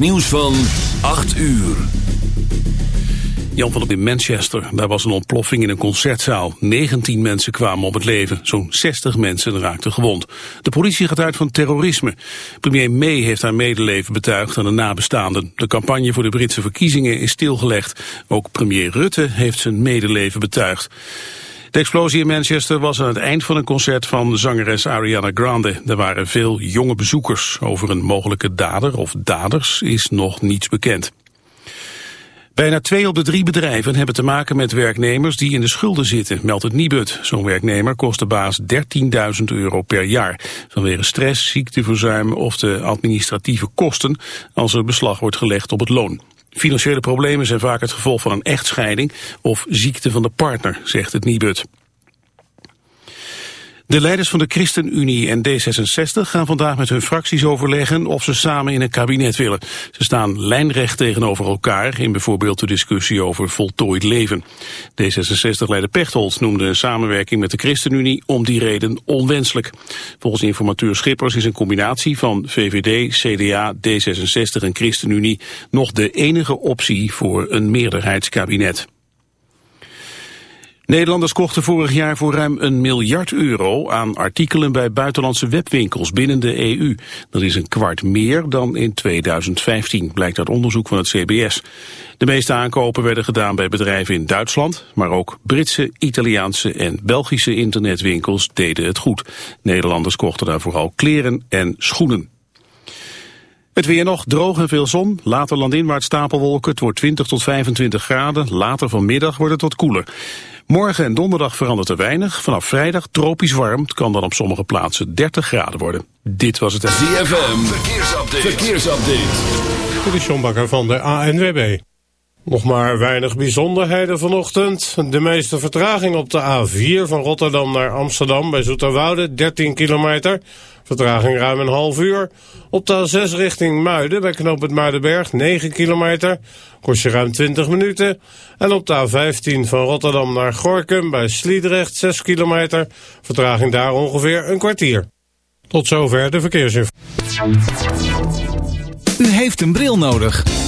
Nieuws van 8 uur. Jan van op in Manchester. Daar was een ontploffing in een concertzaal. 19 mensen kwamen om het leven. Zo'n 60 mensen raakten gewond. De politie gaat uit van terrorisme. Premier May heeft haar medeleven betuigd aan de nabestaanden. De campagne voor de Britse verkiezingen is stilgelegd. Ook premier Rutte heeft zijn medeleven betuigd. De explosie in Manchester was aan het eind van een concert van zangeres Ariana Grande. Er waren veel jonge bezoekers. Over een mogelijke dader of daders is nog niets bekend. Bijna twee op de drie bedrijven hebben te maken met werknemers die in de schulden zitten, meldt het Nibud. Zo'n werknemer kost de baas 13.000 euro per jaar. Vanwege stress, ziekteverzuim of de administratieve kosten als er beslag wordt gelegd op het loon. Financiële problemen zijn vaak het gevolg van een echtscheiding of ziekte van de partner, zegt het Nibud. De leiders van de ChristenUnie en D66 gaan vandaag met hun fracties overleggen of ze samen in een kabinet willen. Ze staan lijnrecht tegenover elkaar in bijvoorbeeld de discussie over voltooid leven. D66-leider Pechtold noemde een samenwerking met de ChristenUnie om die reden onwenselijk. Volgens informateur Schippers is een combinatie van VVD, CDA, D66 en ChristenUnie nog de enige optie voor een meerderheidskabinet. Nederlanders kochten vorig jaar voor ruim een miljard euro aan artikelen bij buitenlandse webwinkels binnen de EU. Dat is een kwart meer dan in 2015, blijkt uit onderzoek van het CBS. De meeste aankopen werden gedaan bij bedrijven in Duitsland, maar ook Britse, Italiaanse en Belgische internetwinkels deden het goed. Nederlanders kochten daar vooral kleren en schoenen. Het weer nog, droog en veel zon. Later landinwaarts stapelwolken. Het wordt 20 tot 25 graden. Later vanmiddag wordt het wat koeler. Morgen en donderdag verandert er weinig. Vanaf vrijdag tropisch warm. Het kan dan op sommige plaatsen 30 graden worden. Dit was het... ZFM, verkeersupdate. verkeersupdate. Dit is van de ANWB. Nog maar weinig bijzonderheden vanochtend. De meeste vertraging op de A4 van Rotterdam naar Amsterdam bij Zoeterwoude, 13 kilometer. Vertraging ruim een half uur. Op de A6 richting Muiden bij knoop het Muidenberg, 9 kilometer. Kost je ruim 20 minuten. En op de A15 van Rotterdam naar Gorkum bij Sliedrecht, 6 kilometer. Vertraging daar ongeveer een kwartier. Tot zover de verkeersinformatie. U heeft een bril nodig.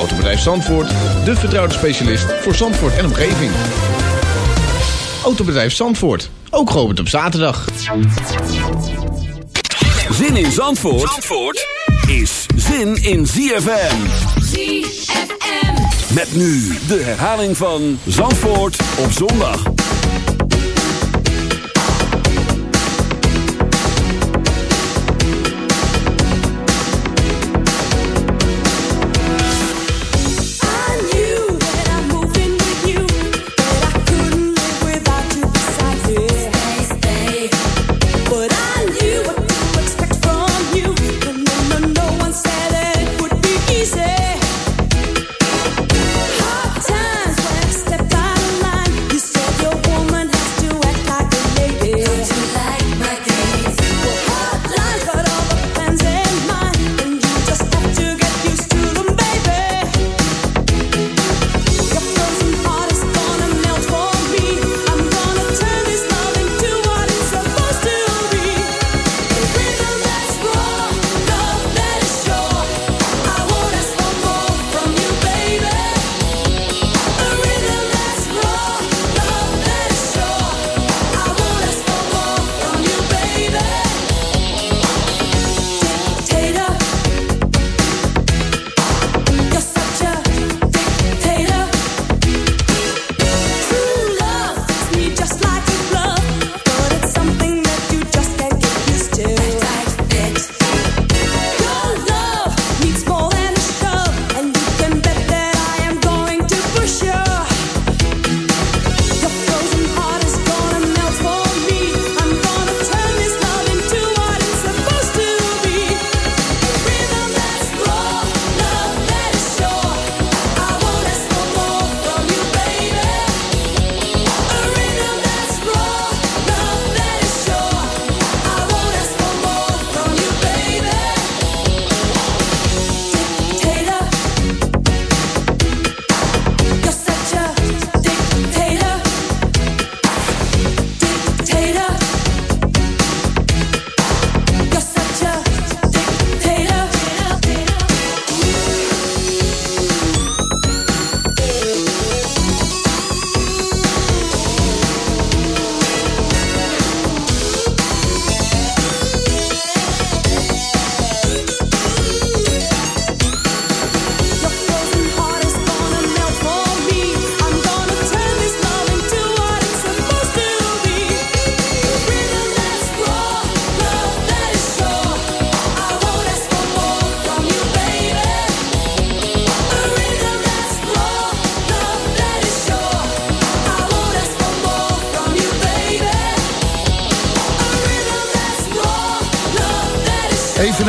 Autobedrijf Zandvoort, de vertrouwde specialist voor Zandvoort en omgeving. Autobedrijf Zandvoort, ook geopend op zaterdag. Zin in Zandvoort, Zandvoort is zin in ZFM. ZFM. Met nu de herhaling van Zandvoort op zondag.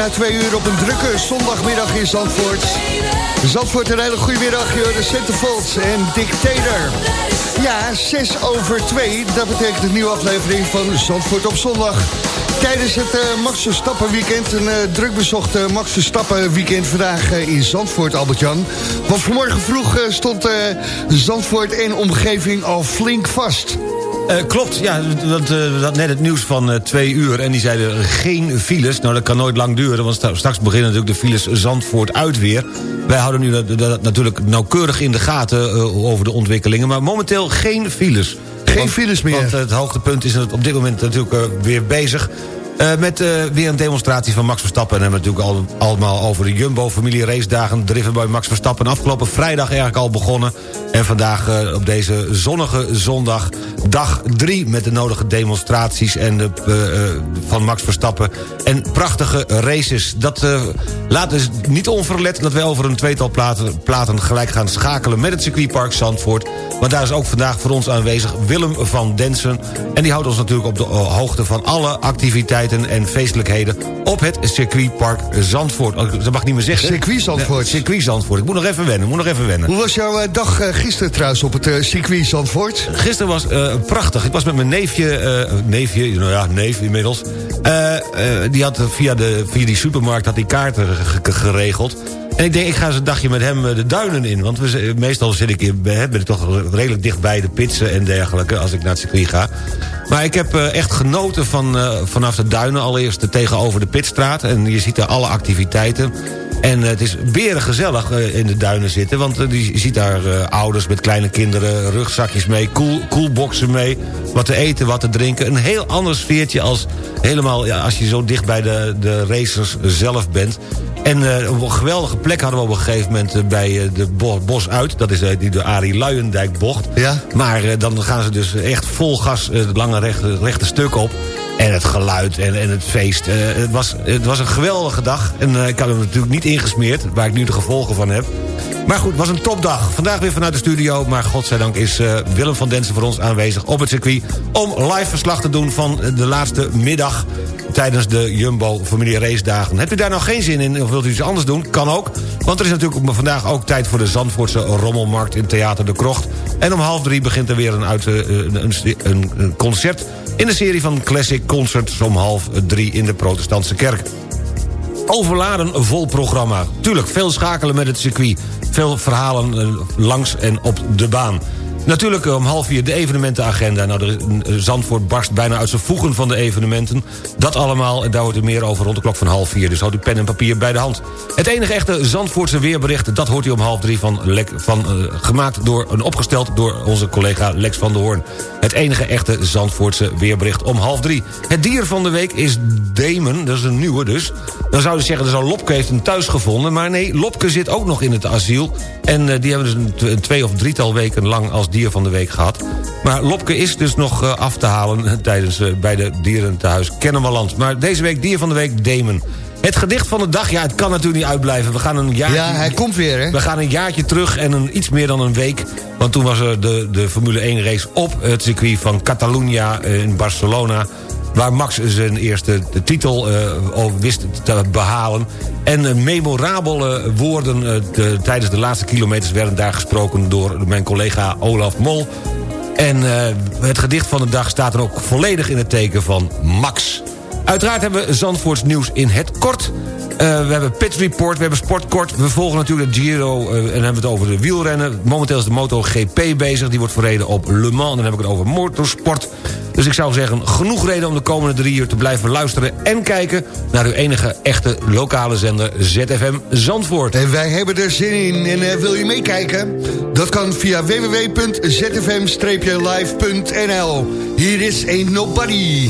Na twee uur op een drukke zondagmiddag in Zandvoort. Zandvoort, een hele goede middag. De Centerfolds en Dictator. Ja, 6 over 2. Dat betekent een nieuwe aflevering van Zandvoort op zondag. Tijdens het uh, Max Verstappen weekend, een uh, druk bezocht Max Verstappen weekend vandaag uh, in Zandvoort, Albert-Jan. Want vanmorgen vroeg stond Zandvoort en omgeving al flink vast. Uh, klopt, ja, want, uh, we hadden net het nieuws van uh, twee uur... en die zeiden geen files. Nou, dat kan nooit lang duren, want straks beginnen natuurlijk de files Zandvoort uit weer. Wij houden nu dat, dat natuurlijk nauwkeurig in de gaten over de ontwikkelingen... maar momenteel geen files. Geen want, files meer. Want het hoogtepunt is op dit moment natuurlijk weer bezig... Uh, met uh, weer een demonstratie van Max Verstappen. En hebben we natuurlijk al, allemaal over de Jumbo-familie race dagen... driven bij Max Verstappen. Afgelopen vrijdag eigenlijk al begonnen. En vandaag uh, op deze zonnige zondag dag drie... met de nodige demonstraties en de, van Max Verstappen. En prachtige races. Dat laat dus niet onverlet dat wij over een tweetal platen, platen... gelijk gaan schakelen met het circuitpark Zandvoort. Want daar is ook vandaag voor ons aanwezig Willem van Densen. En die houdt ons natuurlijk op de hoogte van alle activiteiten en feestelijkheden op het circuitpark Zandvoort. Oh, dat mag niet meer zeggen. Circuit Zandvoort. circuit Zandvoort. Ik moet nog even wennen, moet nog even wennen. Hoe was jouw eh, dag eh, gisteren trouwens op het uh, circuit Zandvoort? Gisteren was uh, prachtig. Ik was met mijn neefje, uh, neefje, nou ja, neef inmiddels. die had via, de, via die supermarkt had die kaarten geregeld. En ik denk, ik ga eens een dagje met hem de duinen in. Want we, meestal zit ik, in, ben ik toch redelijk dicht bij de pitsen en dergelijke... als ik naar het circuit ga. Maar ik heb uh, echt genoten van, vanaf de duinen. Allereerst tegenover de Pitstraat. En je ziet daar alle activiteiten. En uh, het is beren gezellig in de duinen zitten. Want je ziet daar ouders met kleine kinderen, rugzakjes mee... Koel, koelboxen mee, wat te eten, wat te drinken. Een heel ander sfeertje als, helemaal, ja, als je zo dicht bij de, de racers zelf bent. En een geweldige plek hadden we op een gegeven moment bij de bo Bos uit. Dat is die de Arie Luijendijk bocht. Ja. Maar dan gaan ze dus echt vol gas het lange rechte, rechte stuk op. En het geluid en, en het feest. het, was, het was een geweldige dag. En ik had hem natuurlijk niet ingesmeerd, waar ik nu de gevolgen van heb. Maar goed, het was een topdag. Vandaag weer vanuit de studio. Maar godzijdank is Willem van Densen voor ons aanwezig op het circuit... om live verslag te doen van de laatste middag tijdens de Jumbo Familie Race Dagen. Hebt u daar nou geen zin in of wilt u iets anders doen? Kan ook, want er is natuurlijk vandaag ook tijd voor de Zandvoortse Rommelmarkt in Theater de Krocht. En om half drie begint er weer een, uit, eh, een, een, een concert in de serie van Classic Concerts om half drie in de protestantse kerk. Overladen vol programma. Tuurlijk, veel schakelen met het circuit. Veel verhalen eh, langs en op de baan. Natuurlijk om half vier de evenementenagenda. Nou, de, eh, Zandvoort barst bijna uit zijn voegen van de evenementen. Dat allemaal, en daar hoort u meer over rond de klok van half vier. Dus houd uw pen en papier bij de hand. Het enige echte Zandvoortse weerbericht... dat hoort u om half drie van, van uh, gemaakt door, een opgesteld door onze collega Lex van der Hoorn. Het enige echte Zandvoortse weerbericht om half drie. Het dier van de week is Demen, dat is een nieuwe dus. Dan zou je zeggen, dat Lopke heeft hem thuis gevonden. Maar nee, Lopke zit ook nog in het asiel. En die hebben dus een, twee of drietal weken lang als dier van de week gehad. Maar Lopke is dus nog uh, af te halen tijdens, uh, bij de dierentehuis Kennemerland. Maar deze week dier van de week Demen. Het gedicht van de dag, ja, het kan natuurlijk niet uitblijven. We gaan een jaartje... Ja, hij komt weer, hè? We gaan een jaartje terug en een, iets meer dan een week. Want toen was er de, de Formule 1 race op het circuit van Catalunya in Barcelona waar Max zijn eerste titel uh, wist te behalen. En uh, memorabele woorden de, tijdens de laatste kilometers... werden daar gesproken door mijn collega Olaf Mol. En het gedicht van de dag staat er ook volledig in het teken van Max. Uiteraard hebben we Zandvoorts nieuws in het kort... Uh, we hebben Pit Report, we hebben Sportkort. We volgen natuurlijk de Giro uh, en dan hebben we het over de wielrennen. Momenteel is de MotoGP bezig. Die wordt verreden op Le Mans. Dan heb ik het over motorsport. Dus ik zou zeggen, genoeg reden om de komende drie uur te blijven luisteren... en kijken naar uw enige echte lokale zender ZFM Zandvoort. En wij hebben er zin in. En uh, wil je meekijken? Dat kan via www.zfm-live.nl. Hier is Ain't Nobody.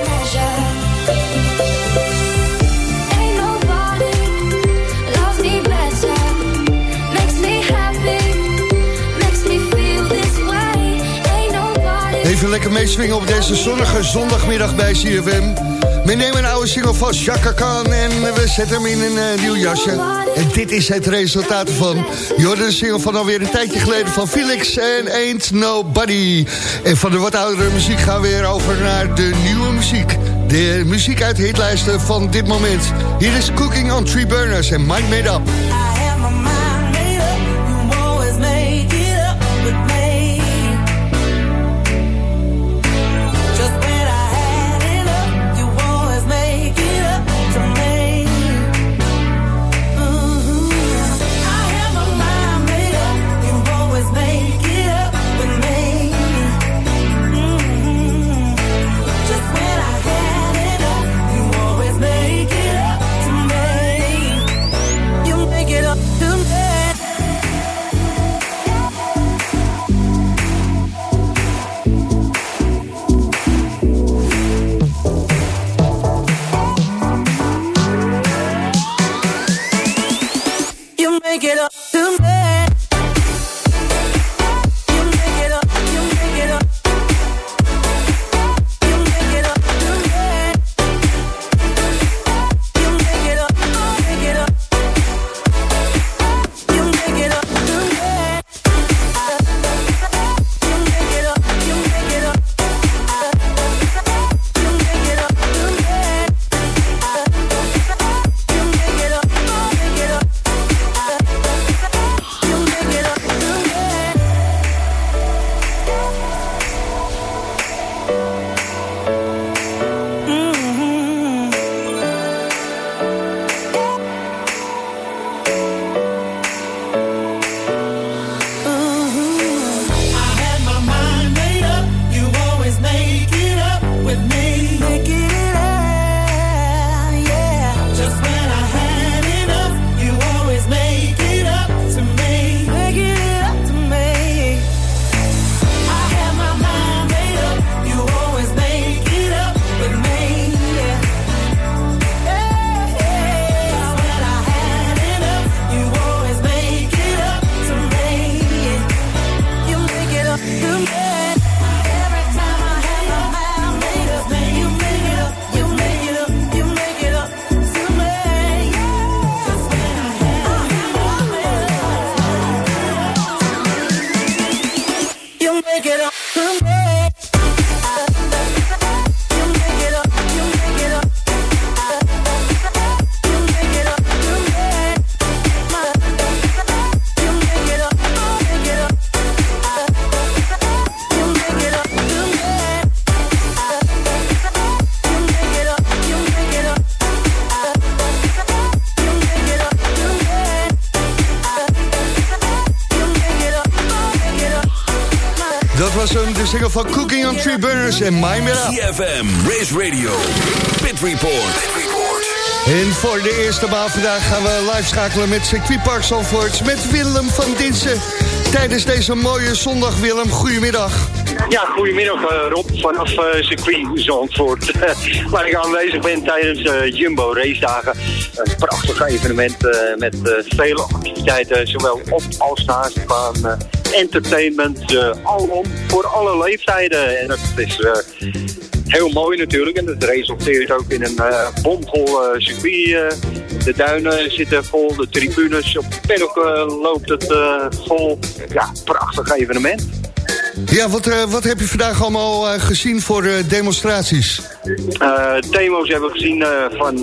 Even lekker meeswingen op deze zonnige zondagmiddag bij CFM. We nemen een oude single van Chaka Khan en we zetten hem in een eh, nieuw jasje. En dit is het resultaat ervan. Je single van alweer een tijdje geleden van Felix en Ain't Nobody. En van de wat oudere muziek gaan we weer over naar de nieuwe muziek. De muziek uit de hitlijsten van dit moment. Hier is Cooking on Three Burners en Mind Made Up. De single van Cooking on Three Burners en Mind Up. CFM, Race Radio, Pit Report. En voor de eerste maal vandaag gaan we live schakelen met circuitpark Zandvoort... met Willem van Dinsen. Tijdens deze mooie zondag, Willem, goedemiddag. Ja, goedemiddag eh, Rob vanaf eh, circuit Zandvoort. waar ik aanwezig ben tijdens eh, Jumbo Race Dagen. Een prachtig evenement met vele activiteiten, zowel op als naast de baan. Entertainment, eh, alom, voor alle leeftijden. En dat is eh, heel mooi natuurlijk. En dat resulteert ook in een eh bomvol circuit. de duinen zitten vol, de tribunes. Op de paddock loopt het vol. Ja, prachtig evenement. Ja, wat, wat heb je vandaag allemaal gezien voor demonstraties? Demo's hebben we gezien van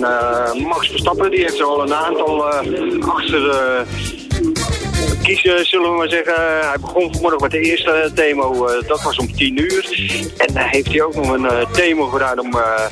Max Verstappen. Die heeft er al een aantal achter de zullen we maar zeggen. Hij begon vanmorgen met de eerste demo, eh, dat was om 10 uur. En dan heeft hij ook nog een eh, demo gedaan om eh,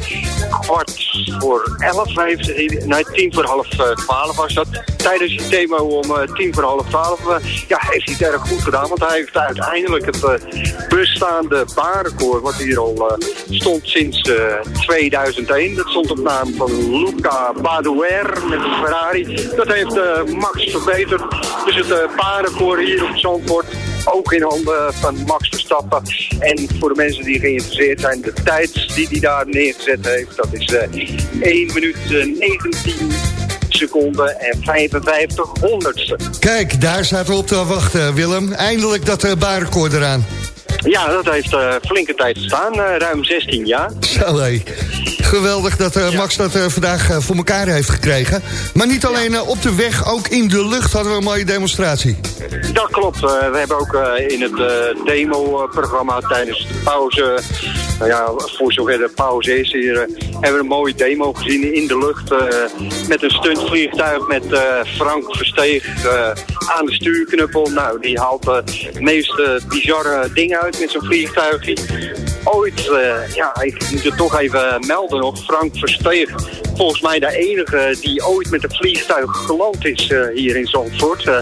kwart voor 11. Heeft, nee, tien voor half eh, 12 was dat. Tijdens die demo om eh, tien voor half 12 eh, ja, heeft hij het erg goed gedaan. Want hij heeft uiteindelijk het eh, bestaande baanrecord, wat hier al eh, stond sinds eh, 2001. Dat stond op naam van Luca Badouer met een Ferrari. Dat heeft eh, Max verbeterd. Dus het baanrecord hier op Zandvoort ook in handen van Max Verstappen. En voor de mensen die geïnteresseerd zijn, de tijd die hij daar neergezet heeft, dat is eh 1 minuut eh, 19 seconden en 55 honderdste. Kijk, daar zaten we op te wachten, Willem. Eindelijk dat uh, eraan. Ja, dat heeft uh, flinke tijd gestaan, uh, ruim 16 jaar. Zo. Geweldig dat uh, Max dat uh, vandaag uh, voor elkaar heeft gekregen. Maar niet alleen op de weg, ook in de lucht hadden we een mooie demonstratie. Dat klopt. We hebben ook in het demo-programma tijdens de pauze... Nou ja, voor zover de pauze is hier... hebben we een mooie demo gezien in de lucht... Met een stuntvliegtuig met Frank Versteeg aan de stuurknuppel. Nou, die haalt de meest bizarre dingen uit met zijn vliegtuigje. Ooit, uh, ja, ik moet het toch even melden nog... Frank Versteeg volgens mij de enige die ooit met een vliegtuig geland is uh, hier in Zandvoort. Uh,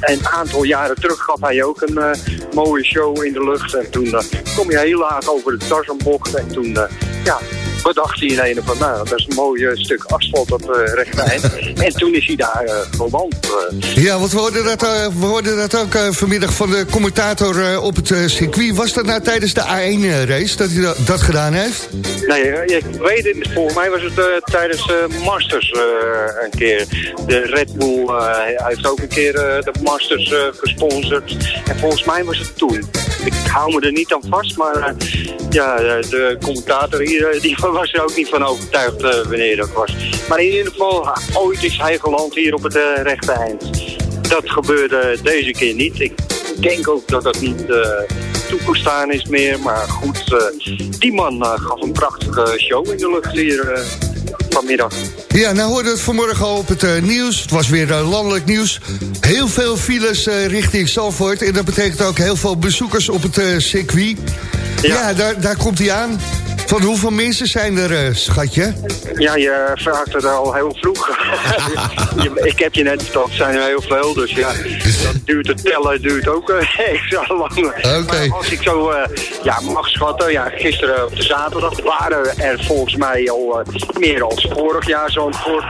een aantal jaren terug gaf hij ook een mooie show in de lucht. En toen kom je heel laag over de Tarzanbocht. En toen, ja, bedacht hij in een van, nou, dat is een mooi stuk asfalt op uh, rechteind. en toen is hij daar geland. Uh. Ja, want we hoorden dat, we hoorden dat ook vanmiddag van de commentator op het circuit. Was dat nou tijdens de A1-race dat hij dat, gedaan heeft? Nee, ik weet het. Volgens mij was het tijdens Masters een keer. De Red Bull heeft ook een keer de Masters gesponsord. En volgens mij was het toen. Ik hou me er niet aan vast, maar ja, de commentator hier die was er ook niet van overtuigd uh, wanneer dat was. Maar in ieder geval, ooit is hij geland hier op het uh, rechte eind. Dat gebeurde deze keer niet. Ik denk ook dat dat niet uh, toegestaan is meer. Maar goed, die man gaf een prachtige show in de lucht hier vanmiddag. Ja, nou hoorden we het vanmorgen al op het uh, nieuws. Het was weer uh, landelijk nieuws. Heel veel files uh, richting Salvoort. En dat betekent ook heel veel bezoekers op het circuit. Ja, ja daar, daar komt hij aan. Van hoeveel mensen zijn er, uh, schatje? Ja, je vraagt het al heel vroeg. ik heb je net verteld, zijn er heel veel. Dus ja, dat duurt het tellen duurt ook extra lang. Okay. Maar als ik zo uh, ja, mag schatten, ja, gisteren op de zaterdag waren er volgens mij al meer als vorig jaar zo'n voor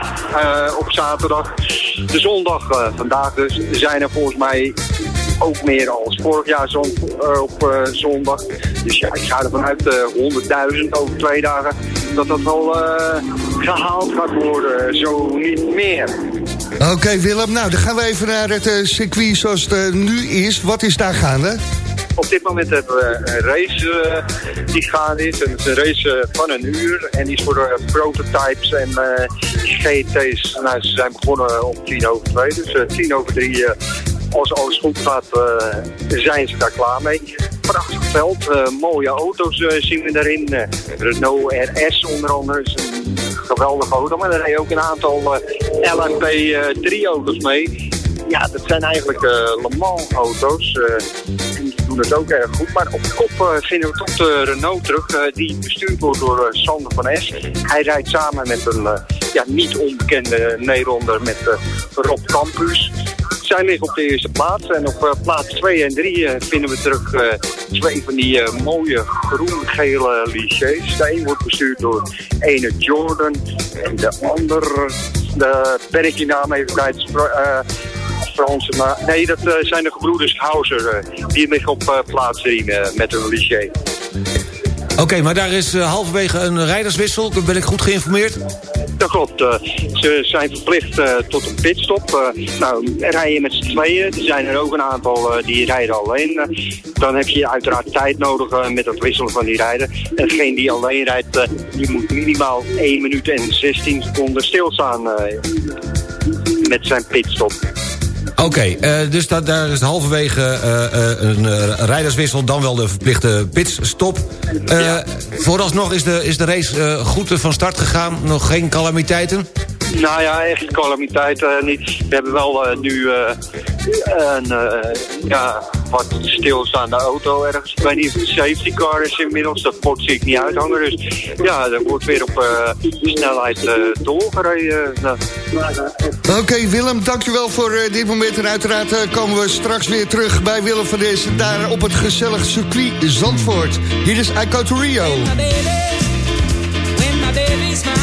op zaterdag. De zondag, vandaag dus, zijn er volgens mij ook meer als vorig jaar zon, uh, op uh, zondag. Dus ja, ik ga ervan uit uh, 100.000 over twee dagen dat dat wel uh, gehaald gaat worden. Zo niet meer. Oké okay, Willem, nou dan gaan we even naar het circuit zoals het nu is. Wat is daar gaande? Op dit moment hebben we een race uh, die gaande is. En het is een race uh, van een uur. En die is voor de prototypes en GT's. Nou, ze zijn begonnen om tien over twee. Dus tien over drie als alles goed gaat, zijn ze daar klaar mee. Prachtig veld, uh, mooie auto's uh, zien we daarin. Renault RS onder andere is een geweldige auto. Maar er rijden ook een aantal LMP3-auto's mee. Ja, dat zijn eigenlijk Le Mans auto's. en die doen het ook erg goed. Maar op kop vinden we toch de Renault terug. die bestuurd wordt door Sander van S. Hij rijdt samen met een ja, niet onbekende Nederlander met Rob Campus zij liggen op de eerste plaats. En op uh, plaats 2 en 3 uh, vinden we terug uh, twee van die mooie groen-gele lichés. De een wordt bestuurd door ene Jordan. En de ander, de ben die naam even kwijt. Franse, maar nee, dat zijn de gebroeders Hauser. die liggen op plaats 3 met hun liché. Oké, maar daar is halverwege een rijderswissel. Ben ik goed geïnformeerd? Dat klopt. Uh, ze zijn verplicht uh, tot een pitstop. Uh, nou, rijden met z'n tweeën. Er zijn er ook een aantal die rijden alleen. dan heb je uiteraard tijd nodig met het wisselen van die rijden. En degene die alleen rijdt, die moet minimaal 1 minuut en 16 seconden stilstaan met zijn pitstop. Oké, okay, uh, dus da daar is halverwege uh, een uh, rijderswissel... dan wel de verplichte pitstop. Ja. Vooralsnog is de, is de race goed van start gegaan. Nog geen calamiteiten? Nou ja, echt calamiteit eh, niet. We hebben wel eh, nu eh, een eh, ja, wat stilstaande auto ergens. Ik weet niet of het een safety car is inmiddels. Dat bord zie ik niet uithangen. Dus ja, er wordt weer op eh, snelheid eh, doorgereden. Nou, Oké, Willem, dankjewel voor eh, dit moment. En uiteraard eh, komen we straks weer terug bij Willem van deze daar op het gezellige circuit Zandvoort. Hier is I Go to Rio. When my baby smiles at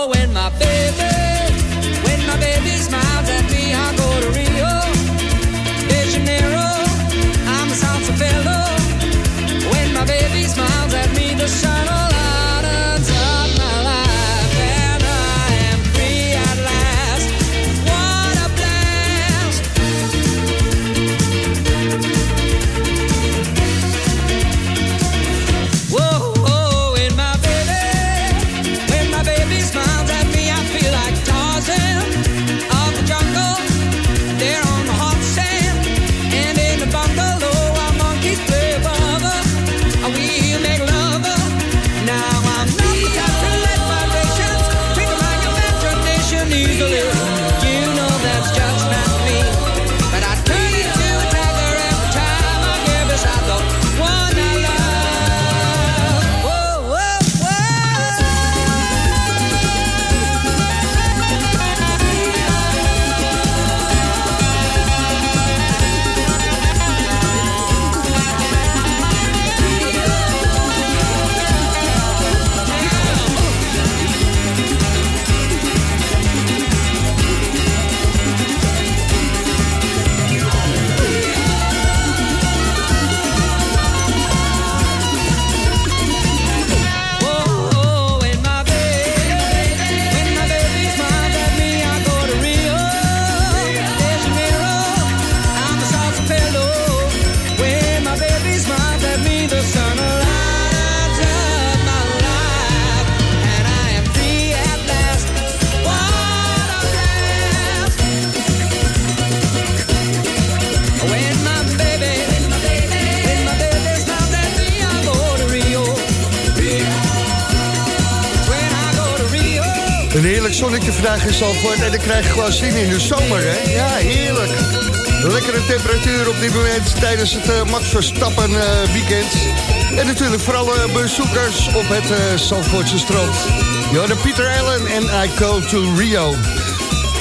krijg je gewoon zin in de zomer, hè? Ja, heerlijk. Lekkere temperatuur op dit moment tijdens het eh, Max Verstappen eh, weekend. En natuurlijk voor alle bezoekers op het eh Zandvoortse strand. Ja, Pieter Allen en I Go to Rio.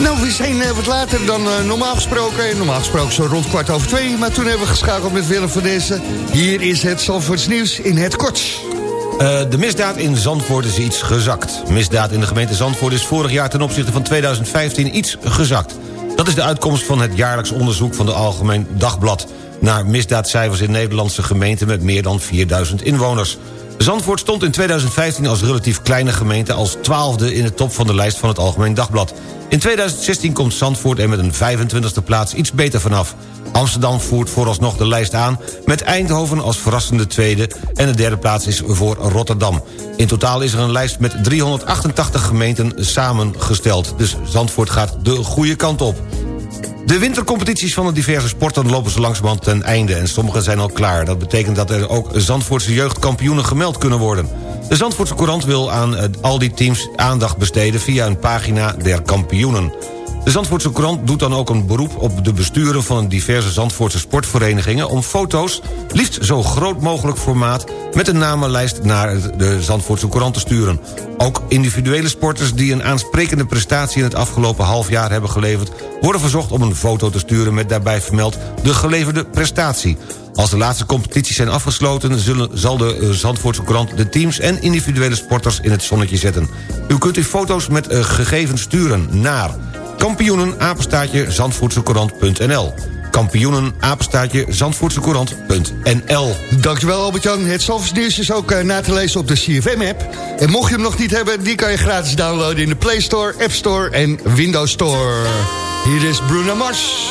Nou, we zijn eh, wat later dan eh, normaal gesproken. Normaal gesproken zo rond kwart over twee. Maar toen hebben we geschakeld met Willem van Dessen. Hier is het Zandvoorts nieuws in het kort. Eh, de misdaad in Zandvoort is iets gezakt. Misdaad in de gemeente Zandvoort is vorig jaar ten opzichte van 2015 iets gezakt. Dat is de uitkomst van het jaarlijks onderzoek van de Algemeen Dagblad... naar misdaadcijfers in Nederlandse gemeenten met meer dan 4000 inwoners. Zandvoort stond in 2015 als relatief kleine gemeente... als twaalfde in de top van de lijst van het Algemeen Dagblad. In 2016 komt Zandvoort er met een 25e plaats iets beter vanaf. Amsterdam voert vooralsnog de lijst aan... met Eindhoven als verrassende tweede... en de derde plaats is voor Rotterdam. In totaal is er een lijst met 388 gemeenten samengesteld. Dus Zandvoort gaat de goede kant op. De wintercompetities van de diverse sporten lopen zo langzamerhand ten einde... en sommige zijn al klaar. Dat betekent dat er ook Zandvoortse jeugdkampioenen gemeld kunnen worden. De Zandvoortse Courant wil aan eh, al die teams aandacht besteden... via een pagina der kampioenen. De Zandvoortse Courant doet dan ook een beroep op de besturen... van diverse Zandvoortse sportverenigingen... om foto's, liefst zo groot mogelijk formaat... met een namenlijst naar de Zandvoortse Courant te sturen. Ook individuele sporters die een aansprekende prestatie... in het afgelopen half jaar hebben geleverd... worden verzocht om een foto te sturen met daarbij vermeld... de geleverde prestatie. Als de laatste competities zijn afgesloten... Zullen, zal de eh, Zandvoortse Courant de teams en individuele sporters in het zonnetje zetten. U kunt uw foto's met eh, gegevens sturen naar... kampioenen apenstaartje zandvoortsecourant.nl kampioenen apenstaartje zandvoortsecourant.nl Dankjewel Albert-Jan. Het nieuws is ook eh, na te lezen op de CFM-app. En mocht je hem nog niet hebben, die kan je gratis downloaden in de Play Store, App Store en Windows Store. Hier is Bruno Mars.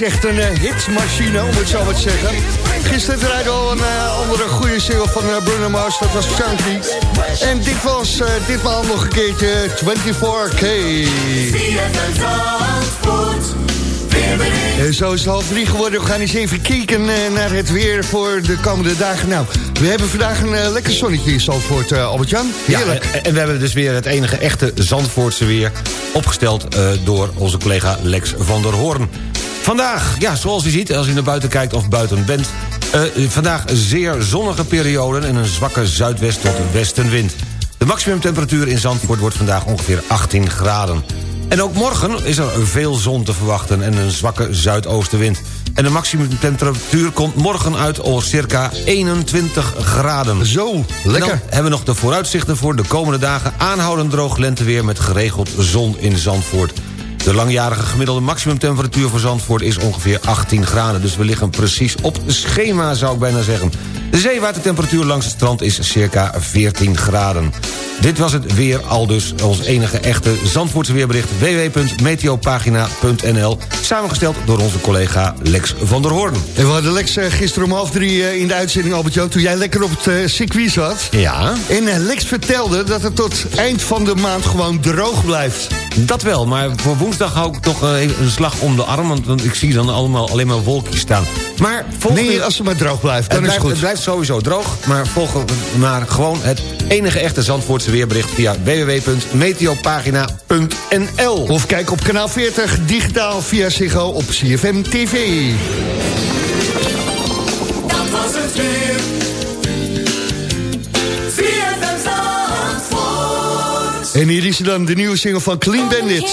Is echt een eh, hitmachine, om het zo maar te zeggen. Gisteren draaide al een eh, andere goede single van eh, Bruno Mars, dat was Chunky. En dit was ditmaal nog een keertje 24K. En zo is het half drie geworden. We gaan eens even kijken naar het weer voor de komende dagen. Nou, we hebben vandaag een lekker zonnetje in Zandvoort, Albert-Jan. Heerlijk. Ja, en, we hebben dus weer het enige echte Zandvoortse weer... opgesteld door onze collega Lex van der Hoorn. Vandaag, ja, zoals u ziet, als u naar buiten kijkt of buiten bent... eh, vandaag zeer zonnige perioden en een zwakke zuidwest tot westenwind. De maximumtemperatuur in Zandvoort wordt vandaag ongeveer 18 graden. En ook morgen is er veel zon te verwachten en een zwakke zuidoostenwind. En de maximumtemperatuur komt morgen uit op circa 21 graden. Zo, lekker. dan hebben we nog de vooruitzichten voor de komende dagen... aanhoudend droog lenteweer met geregeld zon in Zandvoort. De langjarige gemiddelde maximumtemperatuur voor Zandvoort is ongeveer 18 graden. Dus we liggen precies op schema, zou ik bijna zeggen. De zeewatertemperatuur langs het strand is circa 14 graden. Dit was het weer al dus, ons enige echte Zandvoortse weerbericht... www.meteopagina.nl, samengesteld door onze collega Lex van der Hoorn. En we hadden Lex eh, gisteren om half drie eh, in de uitzending, Albert-Jan... toen jij lekker op het eh, circuit zat. Ja, En Lex vertelde dat het tot eind van de maand gewoon droog blijft. dat wel, maar voor woensdag hou ik toch even een slag om de arm... want, want ik zie dan allemaal alleen maar wolkjes staan. Maar volgende... Nee, als het maar droog blijft, dan het, is blijft, het het goed. blijft sowieso droog, maar volgen maar gewoon het enige echte Zandvoortse weerbericht via www.meteopagina.nl. Of kijk op kanaal 40, digitaal via Ziggo op CFM TV. Dat was. En hier is dan de nieuwe single van Clean Bandits.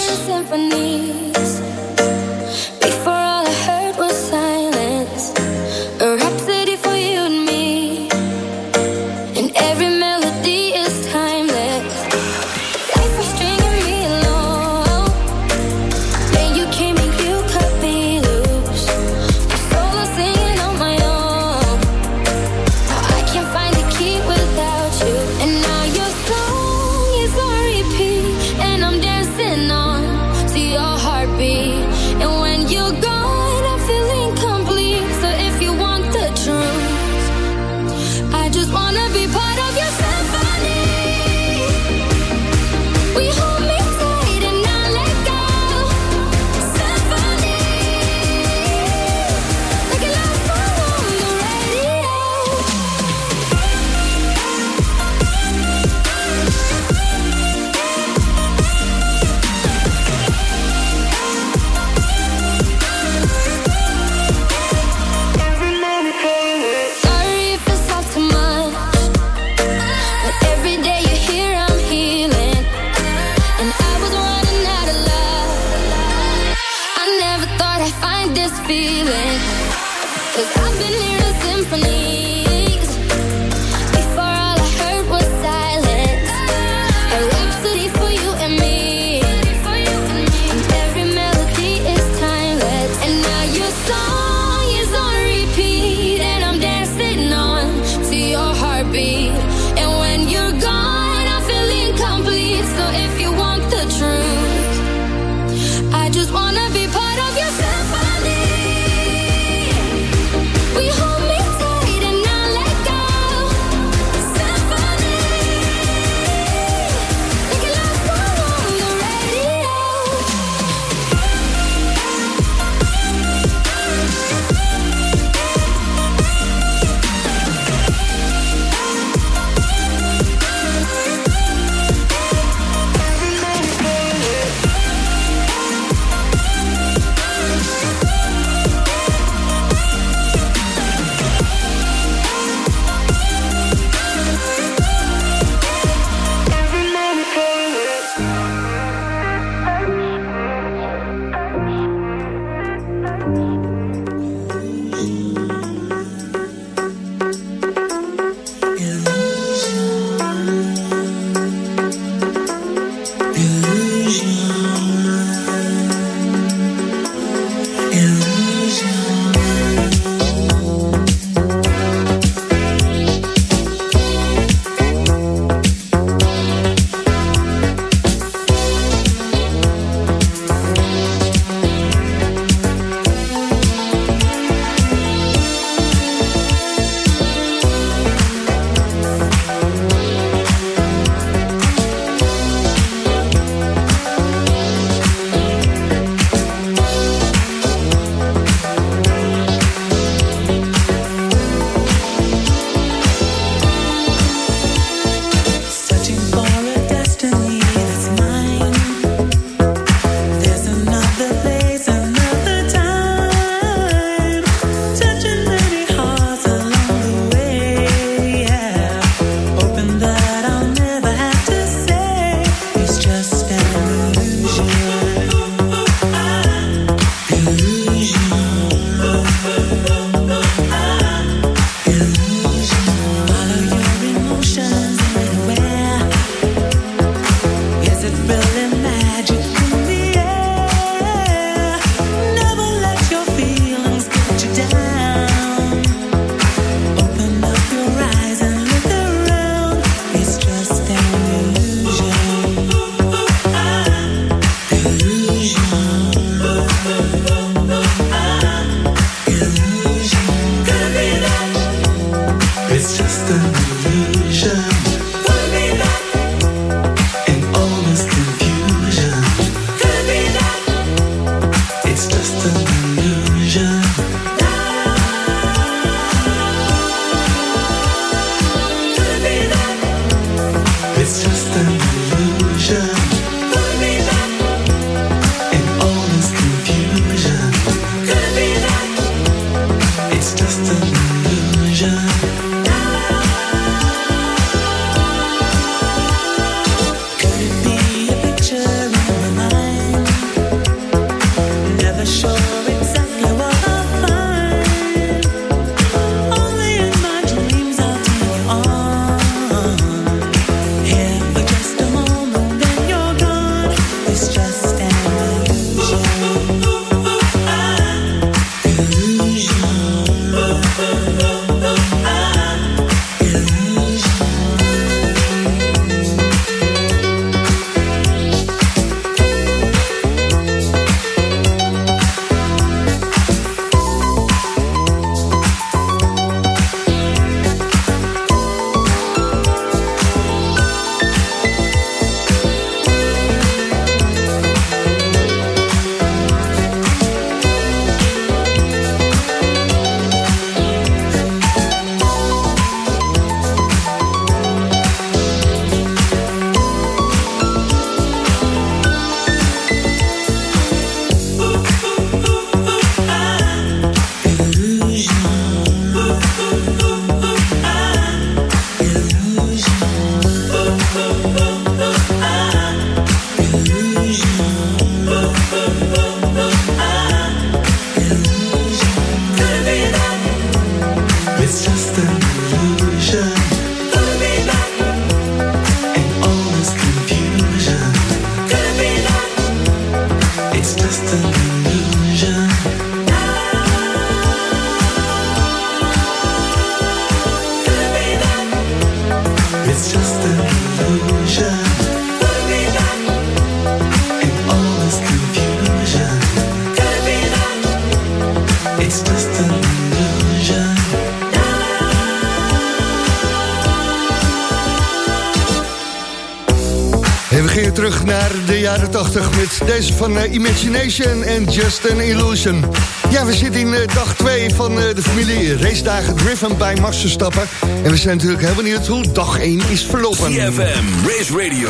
Van eh, Imagination en Just an Illusion. Ja, we zitten in eh, dag 2 van eh, de familie racedagen driven bij Max Verstappen. En we zijn natuurlijk heel benieuwd hoe dag 1 is verlopen. CFM, Race Radio,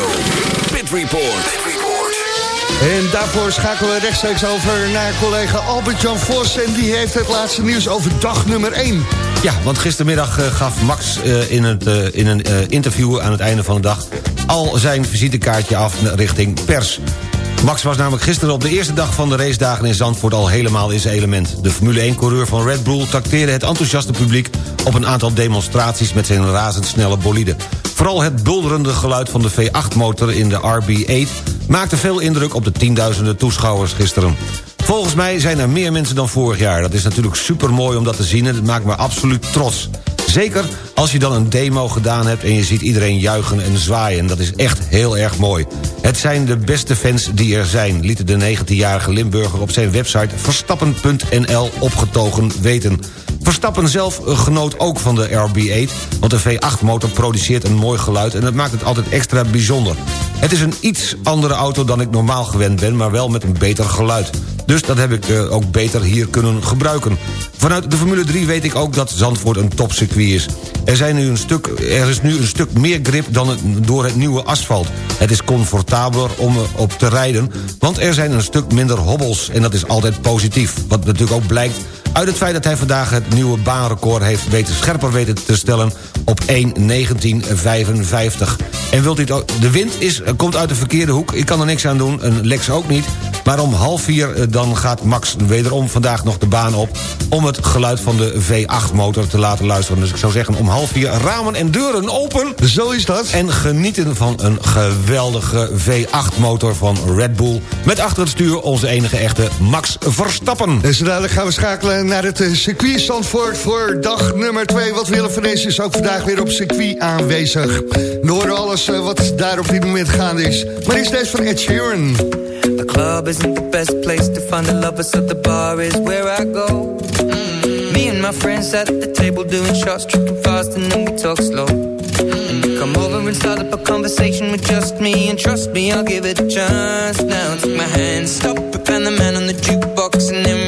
Pit Report. En daarvoor schakelen we rechtstreeks over naar collega Albert-Jan Vos... en die heeft het laatste nieuws over dag nummer 1. Ja, want gistermiddag gaf Max in, het, in een interview aan het einde van de dag... al zijn visitekaartje af richting pers. Max was namelijk gisteren op de eerste dag van de racedagen in Zandvoort al helemaal in zijn element. De Formule 1-coureur van Red Bull trakteerde het enthousiaste publiek... op een aantal demonstraties met zijn razendsnelle bolide. Vooral het bulderende geluid van de V8-motor in de RB8... maakte veel indruk op de tienduizenden toeschouwers gisteren. Volgens mij zijn er meer mensen dan vorig jaar. Dat is natuurlijk super mooi om dat te zien en het maakt me absoluut trots. Zeker als je dan een demo gedaan hebt en je ziet iedereen juichen en zwaaien. Dat is echt heel erg mooi. Het zijn de beste fans die er zijn, liet de 19-jarige Limburger op zijn website verstappen.nl opgetogen weten. Verstappen zelf genoot ook van de RB8... want de V8-motor produceert een mooi geluid... en dat maakt het altijd extra bijzonder. Het is een iets andere auto dan ik normaal gewend ben... maar wel met een beter geluid. Dus dat heb ik eh, ook beter hier kunnen gebruiken. Vanuit de Formule 3 weet ik ook dat Zandvoort een topcircuit is. Er, zijn nu een stuk, er is nu een stuk meer grip dan door het nieuwe asfalt. Het is comfortabeler om op te rijden... want er zijn een stuk minder hobbels en dat is altijd positief. Wat natuurlijk ook blijkt uit het feit dat hij vandaag het nieuwe baanrecord heeft weten scherper weten te stellen op 1.19.55. En wilt u het ook, de wind is, komt uit de verkeerde hoek, ik kan er niks aan doen, een Lex ook niet. Maar om half vier eh, dan gaat Max wederom vandaag nog de baan op... om het geluid van de V8-motor te laten luisteren. Dus ik zou zeggen om half vier ramen en deuren open. Zo is dat. En genieten van een geweldige V8-motor van Red Bull... met achter het stuur onze enige echte Max Verstappen. En zo dadelijk gaan we schakelen naar het eh, circuit Zandvoort voor dag nummer 2. Want Willem van is ook vandaag weer op circuit aanwezig. We horen alles eh, wat daar op dit moment gaande is. Maar is deze van Ed Sheeran. The club isn't the best place to find the lovers, so the bar is where I go. Mm. Me and my friends at the table doing shots, tripping fast, and then we talk slow. Come over and start up a conversation with just me, and trust me, I'll give it a chance. Now take my hand, stop and the man on the jukebox, and then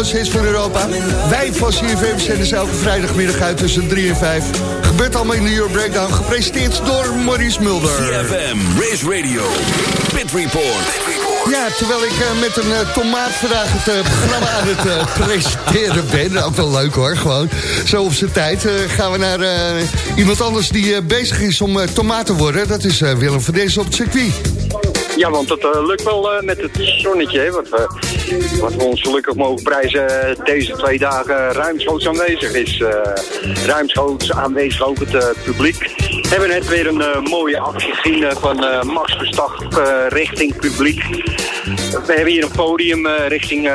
grootste hits van Europa? Wij van CFM zenden ze elke vrijdagmiddag uit tussen 3 en 5. Gebeurt allemaal in de Euro Breakdown. Gepresenteerd door Maurice Mulder. CFM, Race Radio, Pit Report. Ja, terwijl ik eh, met een uh, tomaat vandaag het programma aan het presenteren ben. Ook wel leuk hoor, gewoon. Zo op zijn tijd gaan we naar iemand anders die bezig is om tomaat te worden. Dat is Willem van Dezen op het circuit. Ja, want het lukt wel met het zonnetje, hè, wat, we, wat we ons gelukkig mogen prijzen eh, deze twee dagen ruimschoots aanwezig is. eh ruimschoots aanwezig ook het eh, publiek. We hebben net weer een mooie actie gezien van Max Verstappen richting publiek. We hebben hier een podium richting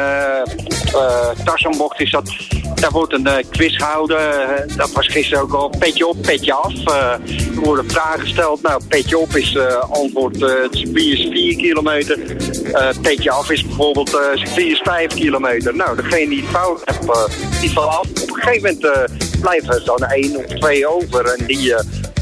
Tarzanbocht is dat. Daar wordt een eh, quiz gehouden. Eh, dat was gisteren ook al petje op, petje af. Eh, er worden vragen gesteld. Nou, petje op is antwoord het is 4 kilometer. Petje af is bijvoorbeeld circuit is 5 kilometer. Nou, degene die het fout heeft, die valt af. Op een gegeven moment blijven er dan één of twee over. En die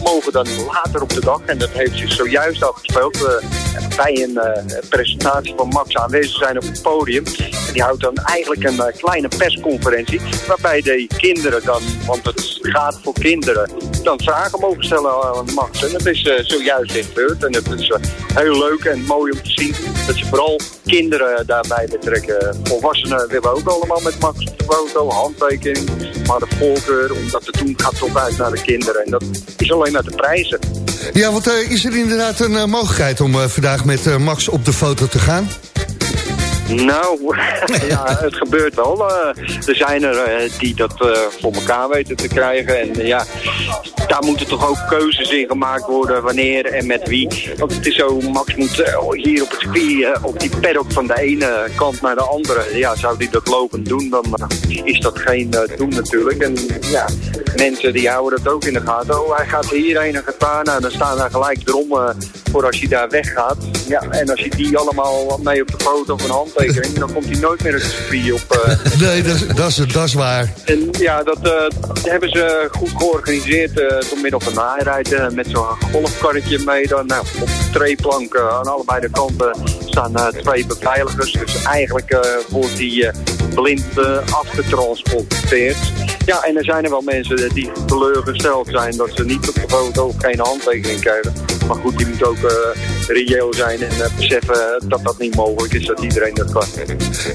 mogen dan later op de dag, en dat heeft zich zojuist afgespeeld, eh, bij een eh, presentatie van Max aanwezig zijn op het podium. En die houdt dan eigenlijk een eh, kleine persconferentie, waarbij de kinderen dan, want het gaat voor kinderen, dan vragen mogen stellen aan Max. En dat is eh, zojuist gebeurd. En het is heel leuk en mooi om te zien dat ze vooral kinderen daarbij betrekken. Volwassenen willen ook allemaal met Max op de foto, handtekening, maar de voorkeur om dat te doen gaat toch uit naar de kinderen. En dat is alleen maar te prijzen. Ja, want is er inderdaad een mogelijkheid om vandaag met eh, Max op de foto te gaan? Nou, ja, het gebeurt wel. Eh, er zijn er eh, die dat eh, voor elkaar weten te krijgen. En ja, daar moeten toch ook keuzes in gemaakt worden wanneer en met wie. Want het is zo, Max moet hier op het circuit, op die paddock van de ene kant naar de andere. Ja, zou die dat lopend doen, dan is dat geen doen natuurlijk. En ja, mensen die houden dat ook in de gaten. Oh, hij gaat hierheen en gaat daar. Nou, dan staan daar gelijk erom eh, voor als hij daar weggaat. Ja, en als je die allemaal mee op de foto of een handtekening, dan komt hij nooit meer het circuit op. eh. Nee, dat, is- waar. En ja, dat eh, hebben ze goed georganiseerd eh, door middel van naairijden met zo'n golfkarretje mee. Dan, nou, op de treeplank eh, aan allebei de kanten staan twee beveiligers. Dus eigenlijk wordt die blind eh, afgetransporteerd. Ja, en er zijn er wel mensen die teleurgesteld zijn dat ze niet op de foto geen handtekening krijgen. Maar goed, die moet ook eh, reëel zijn en eh, beseffen dat dat niet mogelijk is, dat iedereen dat kan.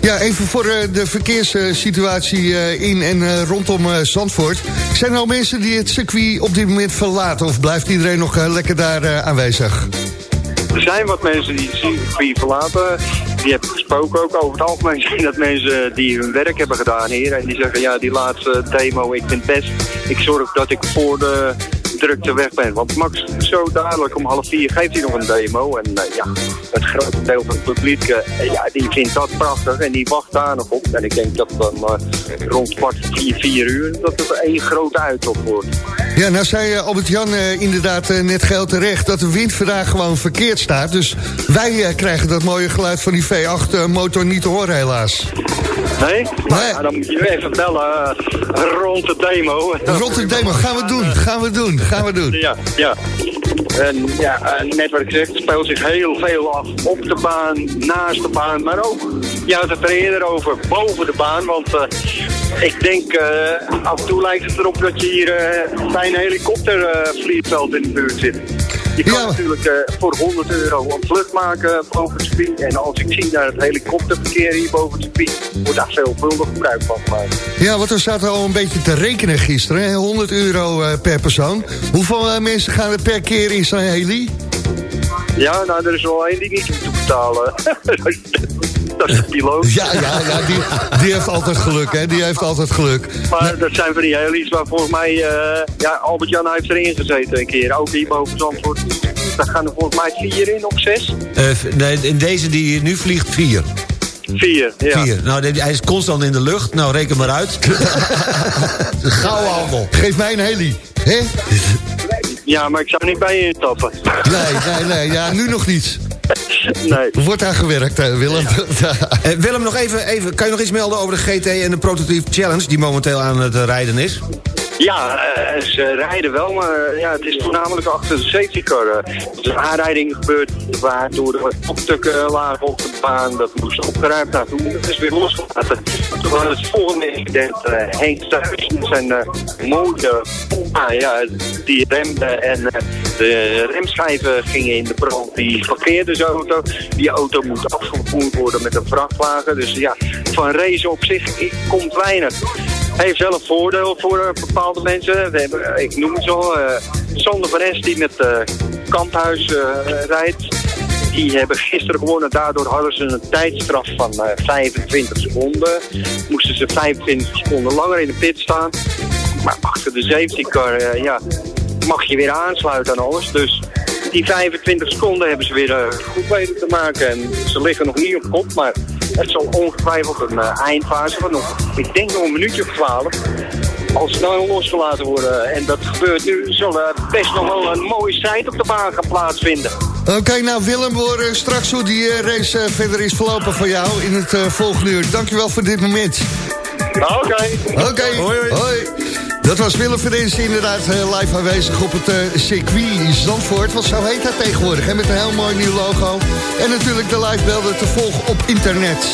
Ja, even voor de verkeerssituatie in en rondom Zandvoort. Zijn er al mensen die het circuit op dit moment verlaten... of blijft iedereen nog lekker daar aanwezig? Er zijn wat mensen die het circuit verlaten. Die heb ik gesproken ook. Over het algemeen zijn dat mensen die hun werk hebben gedaan hier. En die zeggen, ja, die laatste demo, ik vind best. Ik zorg dat ik voor de drukte weg ben. Want Max, zo dadelijk om half vier geeft hij nog een demo. En eh, ja, het grote deel van het publiek, eh, ja, die vindt dat prachtig. En die wacht daar nog op. En ik denk dat dan eh, rond kwart vier, vier uur, dat het één grote uittocht wordt. Ja, nou zei Albert-Jan inderdaad net geld terecht... dat de wind vandaag gewoon verkeerd staat. Dus wij krijgen dat mooie geluid van die V8-motor niet te horen helaas. Nee? Nou, ja, dan moet je even bellen eh, rond de demo. Rond de demo, gaan we doen, gaan we doen, gaan we doen. Ja, ja. En ja, net wat ik zeg, het speelt zich heel veel af op de baan, naast de baan, maar ook, ja, het er eerder over, boven de baan. Want eh, ik denk, eh, af en toe lijkt het erop dat je hier eh, bij een helikoptervliegveld in de buurt zit. Je kan natuurlijk eh, voor 100 euro een vlucht maken boven het circuit. En als ik zie naar het helikopterverkeer hier boven het circuit, wordt daar veelvuldig gebruik van gemaakt. Ja, want we zaten al een beetje te rekenen gisteren. hè, 100 euro eh, per persoon. Hoeveel eh, mensen gaan er per keer in zo'n heli? Ja, nou, er is wel één die niet hoeft te betalen. dat is de piloot. Ja, ja, ja die, die heeft altijd geluk, hè. Die heeft altijd geluk. Maar dat zijn van die heli's waar volgens mij... eh, ja, Albert-Jan heeft erin gezeten een keer. Ook hier boven Zandvoort. daar gaan er volgens mij vier in of zes. Eh, nee, in deze die nu vliegt, vier. Vier, ja. Vier. Nou, die- hij is constant in de lucht. Nou, reken maar uit. Gouden handel. Geef mij een heli. Hè? Ja, maar ik zou niet bij je instappen. Nee, nee, nee. Ja, nu nog niet. Nee. Wordt aan gewerkt, hè, Willem. Eh, Willem, nog even, even, kan je nog iets melden over de GT en de Prototype Challenge... die momenteel aan het eh, rijden is? Ja, eh, ze rijden wel, maar eh, ja, het is voornamelijk achter de safety car. eh. Er is een aanrijding gebeurd waardoor er opstukken lagen op de baan. Dat moest opgeruimd. Nou, toen is het weer losgelaten. Toen was het volgende incident. eh Henk zijn eh mooie Puma, ja, die remde en de remschijven gingen in de brand. Die parkeerde zijn auto. Die auto moet afgevoerd worden met een vrachtwagen. Dus ja, van race op zich komt weinig. Heeft een voordeel voor eh, bepaalde mensen. We hebben, eh, ik noem het zo, eh Sander van die met Kamphuis rijdt. Die hebben gisteren gewonnen. Daardoor hadden ze een tijdstraf van eh, 25 seconden. Moesten ze 25 seconden langer in de pit staan. Maar achter de safety car, eh, ja, mag je weer aansluiten aan alles. Dus die 25 seconden hebben ze weer goed weten te maken. En ze liggen nog niet op kop, maar het zal ongetwijfeld een eh, eindfase van nog, ik denk nog een minuutje of 12. Al snel losgelaten worden. En dat gebeurt nu. Zal best nog wel een mooie strijd op de baan gaan plaatsvinden. Oké, nou Willem, we horen straks hoe die eh, race eh, verder is verlopen voor jou in het eh, volgende uur. Dankjewel voor dit moment. Oké. Oké, hoi, Dat was Willem Verens inderdaad eh, live aanwezig op het eh, circuit Zandvoort. Want zo heet dat tegenwoordig, hè, met een heel mooi nieuw logo. En natuurlijk de live beelden te volgen op internet.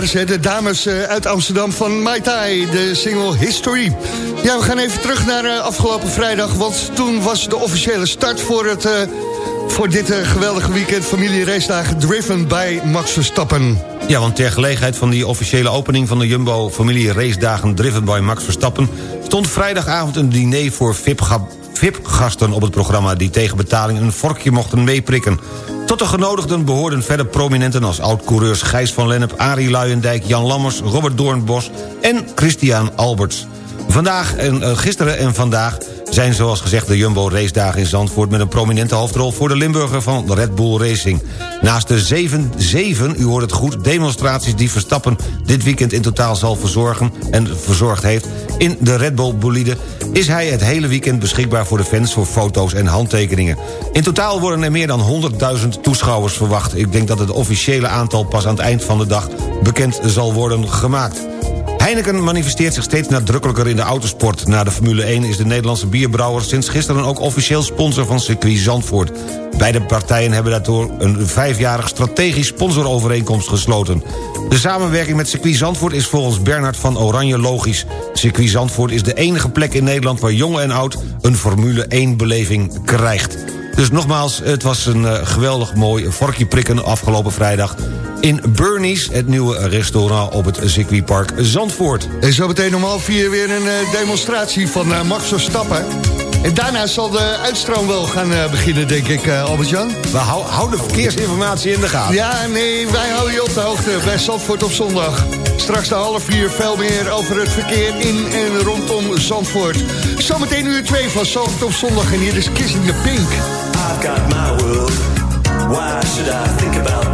Waren de dames eh, uit Amsterdam van Mai Tai, de single History. Ja, we gaan even terug naar eh, afgelopen vrijdag, want toen was de officiële start voor, het, eh, voor dit geweldige weekend familie-racedagen driven by Max Verstappen. Ja, want ter gelegenheid van die officiële opening van de Jumbo Familie Race Dagen Driven by Max Verstappen... stond vrijdagavond een diner voor VIP-ga- VIP-gasten op het programma... die tegen betaling een vorkje mochten meeprikken. Tot de genodigden behoorden verder prominenten als oud-coureurs Gijs van Lennep... Arie Luijendijk, Jan Lammers, Robert Doornbos en Christian Alberts. Vandaag en eh, gisteren en vandaag zijn zoals gezegd de Jumbo Race Dagen in Zandvoort... met een prominente hoofdrol voor de Limburger van Red Bull Racing. Naast de 7, 7 u hoort het goed, demonstraties die Verstappen... dit weekend in totaal zal verzorgen en verzorgd heeft in de Red Bull bolide... is hij het hele weekend beschikbaar voor de fans voor foto's en handtekeningen. In totaal worden er meer dan 100.000 toeschouwers verwacht. Ik denk dat het officiële aantal pas aan het eind van de dag bekend zal worden gemaakt. Heineken manifesteert zich steeds nadrukkelijker in de autosport. Na de Formule 1 is de Nederlandse bierbrouwer sinds gisteren ook officieel sponsor van circuit Zandvoort. Beide partijen hebben daardoor een vijfjarig strategisch sponsorovereenkomst gesloten. De samenwerking met circuit Zandvoort is volgens Bernard van Oranje logisch. Circuit Zandvoort is de enige plek in Nederland waar jong en oud een Formule 1 beleving krijgt. Dus nogmaals, het was een eh, geweldig mooi vorkje prikken afgelopen vrijdag... in Burnies, het nieuwe restaurant op het circuitpark Zandvoort. En zo meteen om half vier weer een eh, demonstratie van eh, Max Verstappen. En daarna zal de uitstroom wel gaan eh, beginnen, denk ik, eh, Albert-Jan. We hou, hou de verkeersinformatie in de gaten. Ja, nee, wij houden je op de hoogte bij Zandvoort op zondag. Straks de half vier veel meer over het verkeer in en rondom Zandvoort. Zometeen uur twee van Zandvoort op zondag en hier is Kissing the Pink. I've got my world. Why should I think about